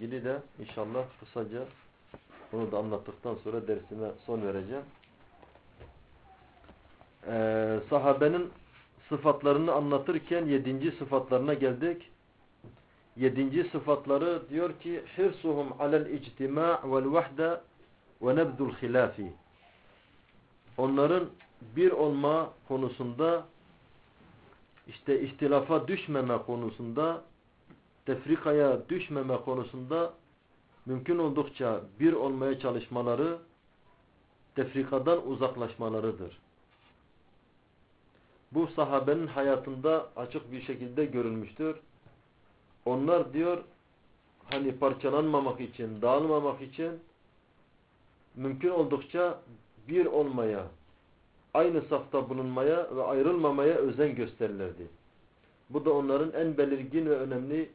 ilgili de inşallah kısaca bunu da anlattıktan sonra dersime son vereceğim. Ee, sahabenin sıfatlarını anlatırken yedinci sıfatlarına geldik. Yedinci sıfatları diyor ki hirsuhum alel ictima' vel vahde ve nebdul hilafi. Onların bir olma konusunda işte ihtilafa düşmeme konusunda tefrikaya düşmeme konusunda mümkün oldukça bir olmaya çalışmaları tefrikadan uzaklaşmalarıdır. Bu sahabenin hayatında açık bir şekilde görülmüştür. Onlar diyor hani parçalanmamak için, dağılmamak için mümkün oldukça bir olmaya, aynı safta bulunmaya ve ayrılmamaya özen gösterirlerdi. Bu da onların en belirgin ve önemli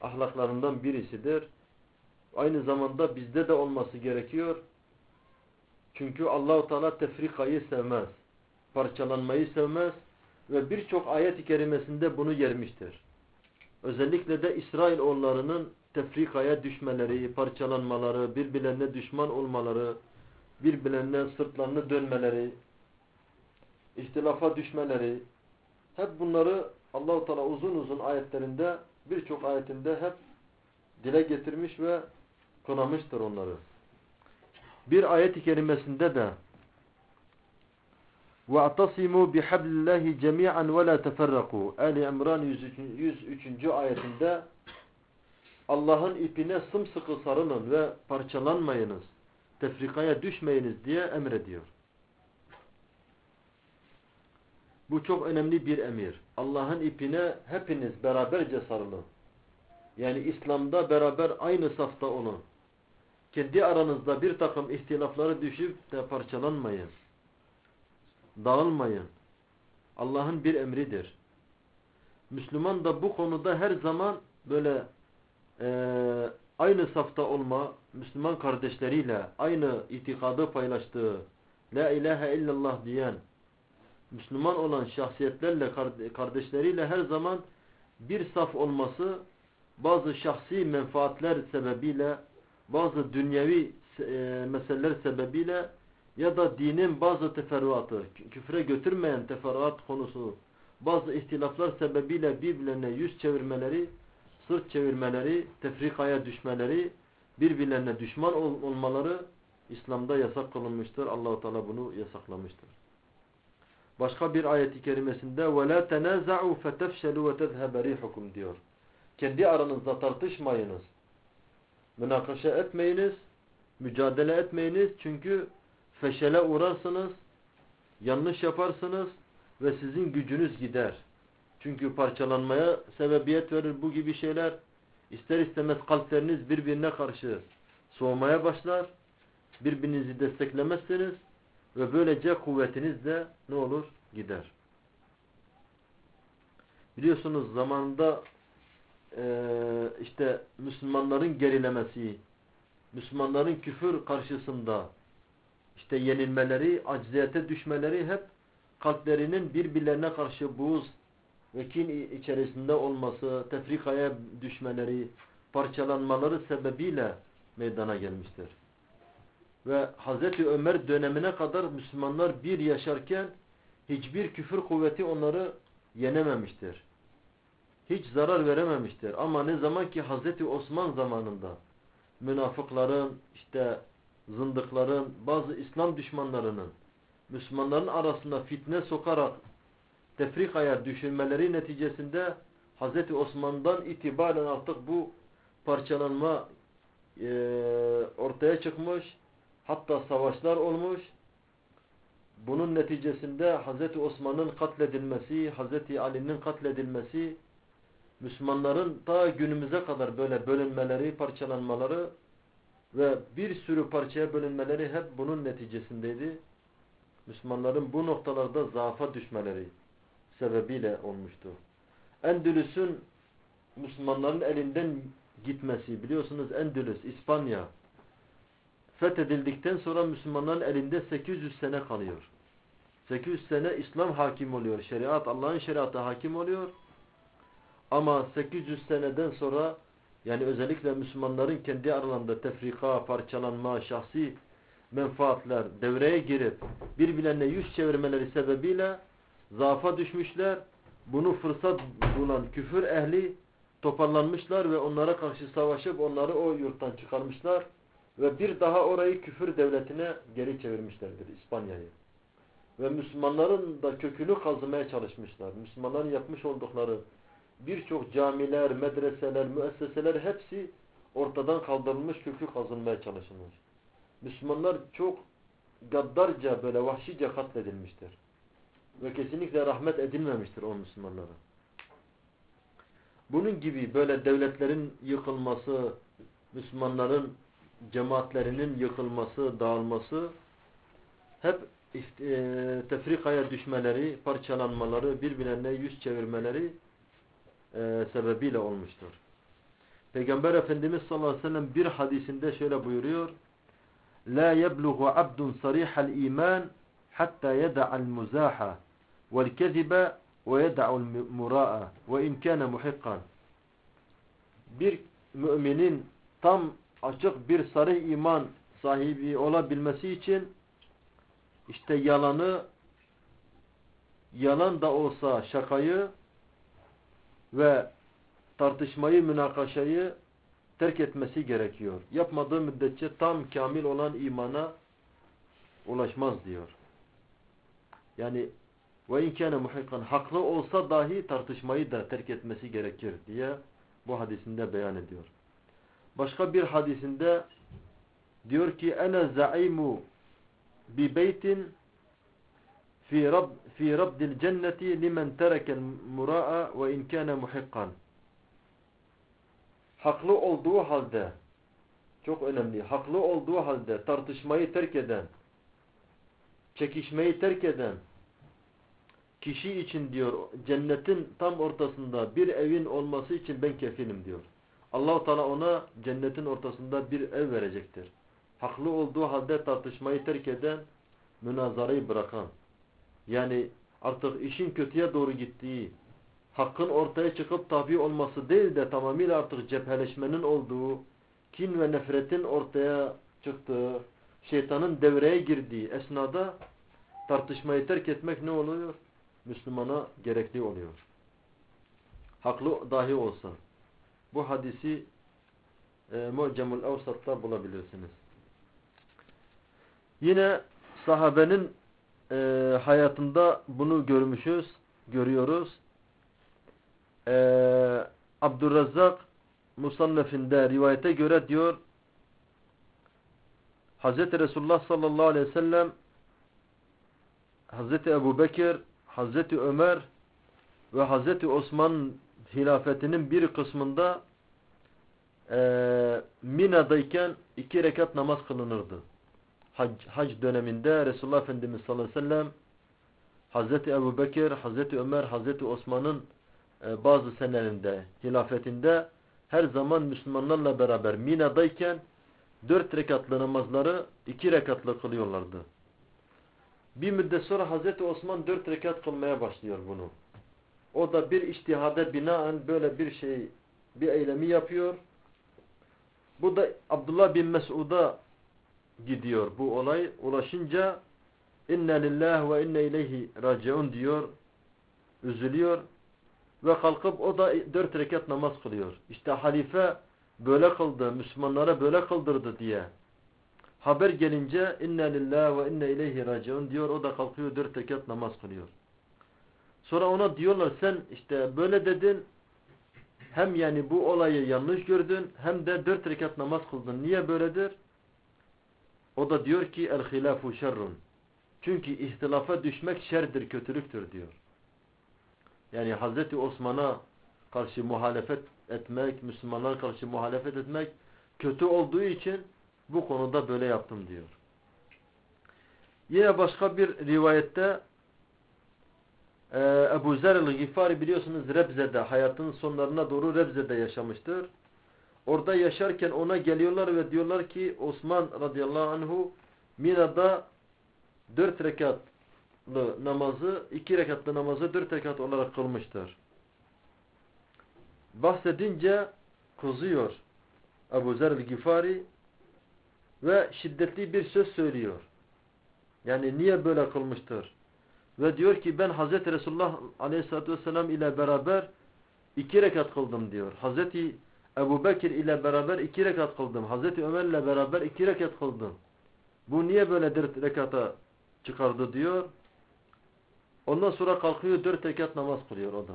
ahlaklarından birisidir. Aynı zamanda bizde de olması gerekiyor. Çünkü Allahu Teala tefrikayı sevmez. Parçalanmayı sevmez ve birçok ayet-i kerimesinde bunu yermiştir. Özellikle de İsrail oğullarının tefrikaya düşmeleri, parçalanmaları, birbirlerine düşman olmaları, birbirlerine sırtlarını dönmeleri, ihtilafa düşmeleri, hep bunları Allahu Teala uzun uzun ayetlerinde, birçok ayetinde hep dile getirmiş ve kınamıştır onları. Bir ayet-i kerimesinde de وَاَعْتَصِمُوا بِحَبْلِ اللّٰهِ جَمِيعًا وَلَا تَفَرَّقُوا Ali İmran 103. ayetinde Allah'ın ipine sımsıkı sarılın ve parçalanmayınız, tefrikaya düşmeyiniz diye emrediyor. Bu çok önemli bir emir. Allah'ın ipine hepiniz beraberce sarılın. Yani İslam'da beraber aynı safta olun. Kendi aranızda bir takım ihtilafları düşüp de parçalanmayın. Dağılmayın. Allah'ın bir emridir. Müslüman da bu konuda her zaman böyle e, aynı safta olma, Müslüman kardeşleriyle aynı itikadı paylaştığı, La ilahe illallah diyen, Müslüman olan şahsiyetlerle, kardeşleriyle her zaman bir saf olması, bazı şahsi menfaatler sebebiyle, bazı dünyevi e, meseleler sebebiyle ya da dinin bazı teferruatı, küfre götürmeyen teferruat konusu, bazı ihtilaflar sebebiyle birbirlerine yüz çevirmeleri, sırt çevirmeleri, tefrikaya düşmeleri, birbirlerine düşman ol olmaları İslam'da yasak kılınmıştır. Allahu Teala bunu yasaklamıştır. Başka bir ayeti kerimesinde وَلَا تَنَازَعُوا فَتَفْشَلُوا وَتَذْهَبَ رِيحُكُمْ diyor. Kendi aranızda tartışmayınız. Münakaşa etmeyiniz. Mücadele etmeyiniz. Çünkü feşele uğrarsınız. Yanlış yaparsınız. Ve sizin gücünüz gider. Çünkü parçalanmaya sebebiyet verir bu gibi şeyler. İster istemez kalpleriniz birbirine karşı soğumaya başlar. Birbirinizi desteklemezseniz ve böylece kuvvetiniz de ne olur? Gider. Biliyorsunuz zamanında e, işte Müslümanların gerilemesi, Müslümanların küfür karşısında işte yenilmeleri, acziyete düşmeleri hep kalplerinin birbirlerine karşı buğz ve kin içerisinde olması, tefrikaya düşmeleri, parçalanmaları sebebiyle meydana gelmiştir. Ve Hazreti Ömer dönemine kadar Müslümanlar bir yaşarken hiçbir küfür kuvveti onları yenememiştir. Hiç zarar verememiştir. Ama ne zaman ki Hazreti Osman zamanında münafıkların, işte zındıkların, bazı İslam düşmanlarının Müslümanların arasında fitne sokarak tefrikaya düşürmeleri neticesinde Hazreti Osman'dan itibaren artık bu parçalanma e, ortaya çıkmış Hatta savaşlar olmuş. Bunun neticesinde Hz. Osman'ın katledilmesi, Hz. Ali'nin katledilmesi, Müslümanların ta günümüze kadar böyle bölünmeleri, parçalanmaları ve bir sürü parçaya bölünmeleri hep bunun neticesindeydi. Müslümanların bu noktalarda zaafa düşmeleri sebebiyle olmuştu. Endülüs'ün Müslümanların elinden gitmesi, biliyorsunuz Endülüs, İspanya, fethedildikten sonra Müslümanların elinde 800 sene kalıyor. 800 sene İslam hakim oluyor. Şeriat Allah'ın şeriatı hakim oluyor. Ama 800 seneden sonra Yani özellikle Müslümanların kendi aralarında tefrika, parçalanma, şahsi menfaatler devreye girip birbirlerine yüz çevirmeleri sebebiyle zaafa düşmüşler. Bunu fırsat bulan küfür ehli toparlanmışlar ve onlara karşı savaşıp onları o yurttan çıkarmışlar. Ve bir daha orayı küfür devletine geri çevirmişlerdir İspanya'yı. Ve Müslümanların da kökünü kazımaya çalışmışlar. Müslümanların yapmış oldukları birçok camiler, medreseler, müesseseler hepsi ortadan kaldırılmış, kökü kazılmaya çalışılmış. Müslümanlar çok gaddarca böyle vahşice katledilmiştir. Ve kesinlikle rahmet edilmemiştir o Müslümanlara. Bunun gibi böyle devletlerin yıkılması, Müslümanların cemaatlerinin yıkılması, dağılması hep e, tefrikaya düşmeleri, parçalanmaları, birbirlerine yüz çevirmeleri e, sebebiyle olmuştur. Peygamber Efendimiz sallallahu aleyhi ve sellem bir hadisinde şöyle buyuruyor. La yebluğu abdun sarihal iman hatta yeda'al muzaha vel kezibe ve yeda'ul mura'a ve in kana muhikkan. Bir müminin tam açık bir sarih iman sahibi olabilmesi için işte yalanı yalan da olsa şakayı ve tartışmayı, münakaşayı terk etmesi gerekiyor. Yapmadığı müddetçe tam kamil olan imana ulaşmaz diyor. Yani ve inkâne muhikkan haklı olsa dahi tartışmayı da terk etmesi gerekir diye bu hadisinde beyan ediyor. Başka bir hadisinde diyor ki ene zaimu bi beytin fi rab fi rabdil cenneti limen terekel mura'a ve in kana muhikkan. Haklı olduğu halde çok önemli. Haklı olduğu halde tartışmayı terk eden, çekişmeyi terk eden kişi için diyor cennetin tam ortasında bir evin olması için ben kefilim diyor. Allahu Teala ona cennetin ortasında bir ev verecektir. Haklı olduğu halde tartışmayı terk eden, münazarayı bırakan. Yani artık işin kötüye doğru gittiği, hakkın ortaya çıkıp tabi olması değil de tamamıyla artık cepheleşmenin olduğu, kin ve nefretin ortaya çıktığı, şeytanın devreye girdiği esnada tartışmayı terk etmek ne oluyor? Müslümana gerekli oluyor. Haklı dahi olsa. Bu hadisi e, Mu'cemul Avsat'ta bulabilirsiniz. Yine sahabenin e, hayatında bunu görmüşüz, görüyoruz. E, Abdurrazzak Musannef'inde rivayete göre diyor Hz. Resulullah sallallahu aleyhi ve sellem Hz. Ebu Bekir, Hz. Ömer ve Hz. Osman hilafetinin bir kısmında e, Mina'dayken iki rekat namaz kılınırdı. Hac, hac döneminde Resulullah Efendimiz sallallahu aleyhi ve sellem Hazreti Ebu Bekir, Hazreti Ömer, Hazreti Osman'ın e, bazı senelerinde, hilafetinde her zaman Müslümanlarla beraber Mina'dayken dört rekatlı namazları iki rekatlı kılıyorlardı. Bir müddet sonra Hazreti Osman dört rekat kılmaya başlıyor bunu. O da bir iştihade binaen böyle bir şey, bir eylemi yapıyor. Bu da Abdullah bin Mesud'a gidiyor bu olay. Ulaşınca inne lillah ve inne ileyhi raciun diyor. Üzülüyor. Ve kalkıp o da dört rekat namaz kılıyor. İşte halife böyle kıldı, Müslümanlara böyle kıldırdı diye. Haber gelince inne lillah ve inne ileyhi raciun diyor. O da kalkıyor dört rekat namaz kılıyor. Sonra ona diyorlar sen işte böyle dedin hem yani bu olayı yanlış gördün hem de dört rekat namaz kıldın. Niye böyledir? O da diyor ki el hilafu şerrun. Çünkü ihtilafa düşmek şerdir, kötülüktür diyor. Yani Hazreti Osman'a karşı muhalefet etmek, Müslümanlara karşı muhalefet etmek kötü olduğu için bu konuda böyle yaptım diyor. Yine başka bir rivayette ee, Ebu Zer el-Gifari biliyorsunuz Rebze'de hayatının sonlarına doğru Rebze'de yaşamıştır. Orada yaşarken ona geliyorlar ve diyorlar ki Osman radıyallahu anhu Mina'da dört rekatlı namazı iki rekatlı namazı dört rekat olarak kılmıştır. Bahsedince kızıyor Ebu Zer el-Gifari ve şiddetli bir söz söylüyor. Yani niye böyle kılmıştır? Ve diyor ki ben Hazreti Resulullah aleyhissalatü vesselam ile beraber iki rekat kıldım diyor. Hazreti Ebu Bekir ile beraber iki rekat kıldım. Hazreti Ömer ile beraber iki rekat kıldım. Bu niye böyle dört rekata çıkardı diyor. Ondan sonra kalkıyor dört rekat namaz kılıyor o da.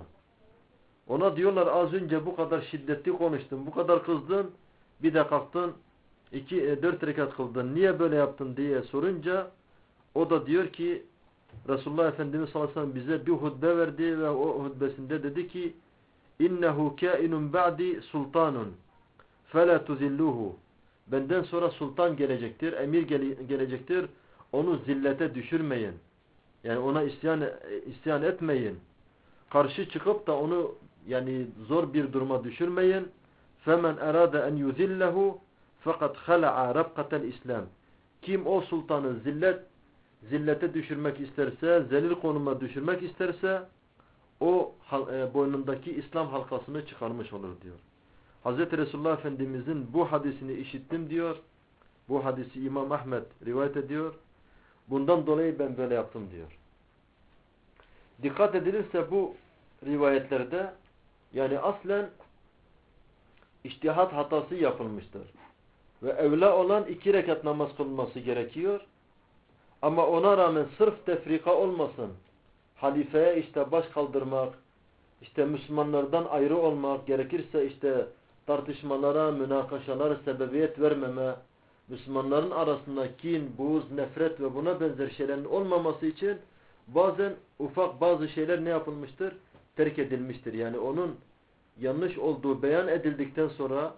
Ona diyorlar az önce bu kadar şiddetli konuştun, bu kadar kızdın, bir de kalktın, iki, e, dört rekat kıldın, niye böyle yaptın diye sorunca, o da diyor ki, Resulullah Efendimiz sallallahu aleyhi ve sellem bize bir hutbe verdi ve o hutbesinde dedi ki, innehu kainun ba'di sultanun, fela tuzilluhu. Benden sonra sultan gelecektir, emir gele gelecektir, onu zillete düşürmeyin. Yani ona isyan, isyan etmeyin. Karşı çıkıp da onu yani zor bir duruma düşürmeyin. Femen erada en yuzillehu fakat khala'a rabqatel İslam. Kim o sultanı zillet zillete düşürmek isterse, zelil konuma düşürmek isterse o e, boynundaki İslam halkasını çıkarmış olur diyor. Hz. Resulullah Efendimizin bu hadisini işittim diyor. Bu hadisi İmam Ahmet rivayet ediyor. Bundan dolayı ben böyle yaptım diyor. Dikkat edilirse bu rivayetlerde yani aslen iştihat hatası yapılmıştır. Ve evla olan iki rekat namaz kılması gerekiyor. Ama ona rağmen sırf tefrika olmasın. Halifeye işte baş kaldırmak, işte Müslümanlardan ayrı olmak, gerekirse işte tartışmalara, münakaşalara sebebiyet vermeme, Müslümanların arasında kin, buğz, nefret ve buna benzer şeylerin olmaması için bazen ufak bazı şeyler ne yapılmıştır? Terk edilmiştir. Yani onun yanlış olduğu beyan edildikten sonra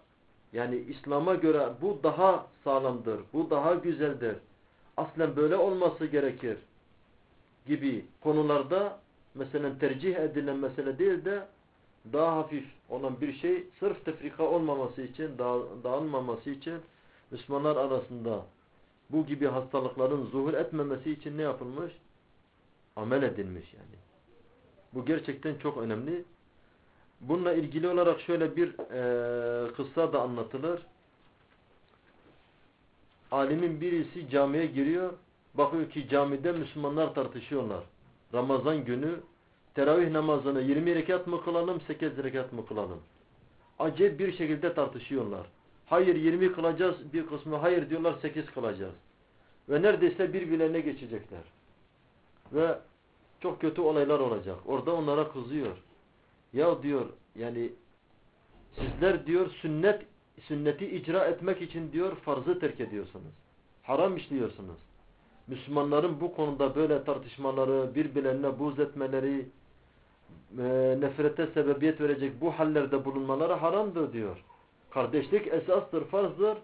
yani İslam'a göre bu daha sağlamdır, bu daha güzeldir. Aslen böyle olması gerekir gibi konularda mesela tercih edilen mesele değil de daha hafif olan bir şey sırf tefrika olmaması için, dağılmaması için Müslümanlar arasında bu gibi hastalıkların zuhur etmemesi için ne yapılmış? Amel edilmiş yani. Bu gerçekten çok önemli. Bununla ilgili olarak şöyle bir e, kıssa da anlatılır. Alimin birisi camiye giriyor. Bakıyor ki camide Müslümanlar tartışıyorlar. Ramazan günü teravih namazını 20 rekat mı kılalım 8 rekat mı kılalım? Acayip bir şekilde tartışıyorlar. Hayır 20 kılacağız bir kısmı hayır diyorlar 8 kılacağız. Ve neredeyse birbirlerine geçecekler. Ve çok kötü olaylar olacak. Orada onlara kızıyor. Ya diyor yani sizler diyor sünnet sünneti icra etmek için diyor farzı terk ediyorsunuz. Haram işliyorsunuz. Müslümanların bu konuda böyle tartışmaları, birbirlerine buz etmeleri, e, nefrete sebebiyet verecek bu hallerde bulunmaları haramdır diyor. Kardeşlik esastır, farzdır.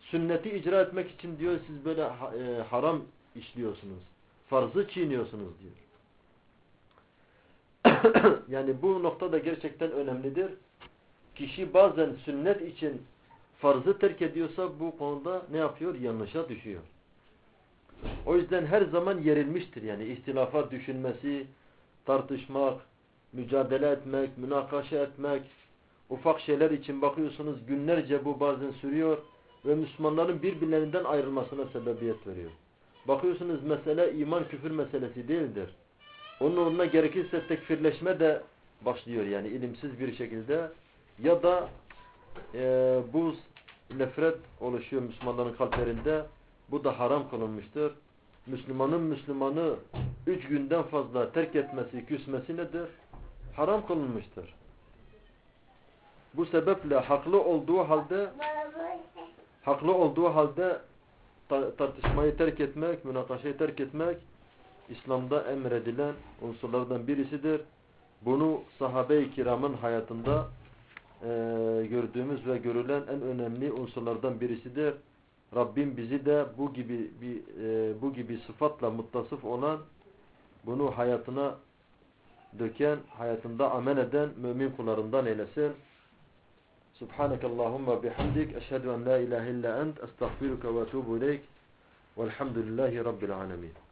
Sünneti icra etmek için diyor siz böyle e, haram işliyorsunuz. Farzı çiğniyorsunuz diyor. yani bu nokta da gerçekten önemlidir. Kişi bazen sünnet için farzı terk ediyorsa bu konuda ne yapıyor? Yanlışa düşüyor. O yüzden her zaman yerilmiştir. Yani ihtilafa düşünmesi, tartışmak, mücadele etmek, münakaşa etmek, ufak şeyler için bakıyorsunuz günlerce bu bazen sürüyor ve Müslümanların birbirlerinden ayrılmasına sebebiyet veriyor. Bakıyorsunuz mesele iman küfür meselesi değildir. Onun uğruna gerekirse tekfirleşme de başlıyor yani ilimsiz bir şekilde ya da e, buz, nefret oluşuyor Müslümanların kalplerinde. Bu da haram kılınmıştır. Müslümanın Müslümanı üç günden fazla terk etmesi, küsmesi nedir? Haram kılınmıştır. Bu sebeple haklı olduğu halde haklı olduğu halde tartışmayı terk etmek, münakaşayı terk etmek İslam'da emredilen unsurlardan birisidir. Bunu sahabe-i kiramın hayatında e, gördüğümüz ve görülen en önemli unsurlardan birisidir. Rabbim bizi de bu gibi bir e, bu gibi sıfatla muttasıf olan bunu hayatına döken, hayatında amel eden mümin kullarından eylesin. Subhanakallahumma bihamdik eşhedü en la ilahe illa ent estağfiruke ve etûbü ileyk velhamdülillahi rabbil alemin.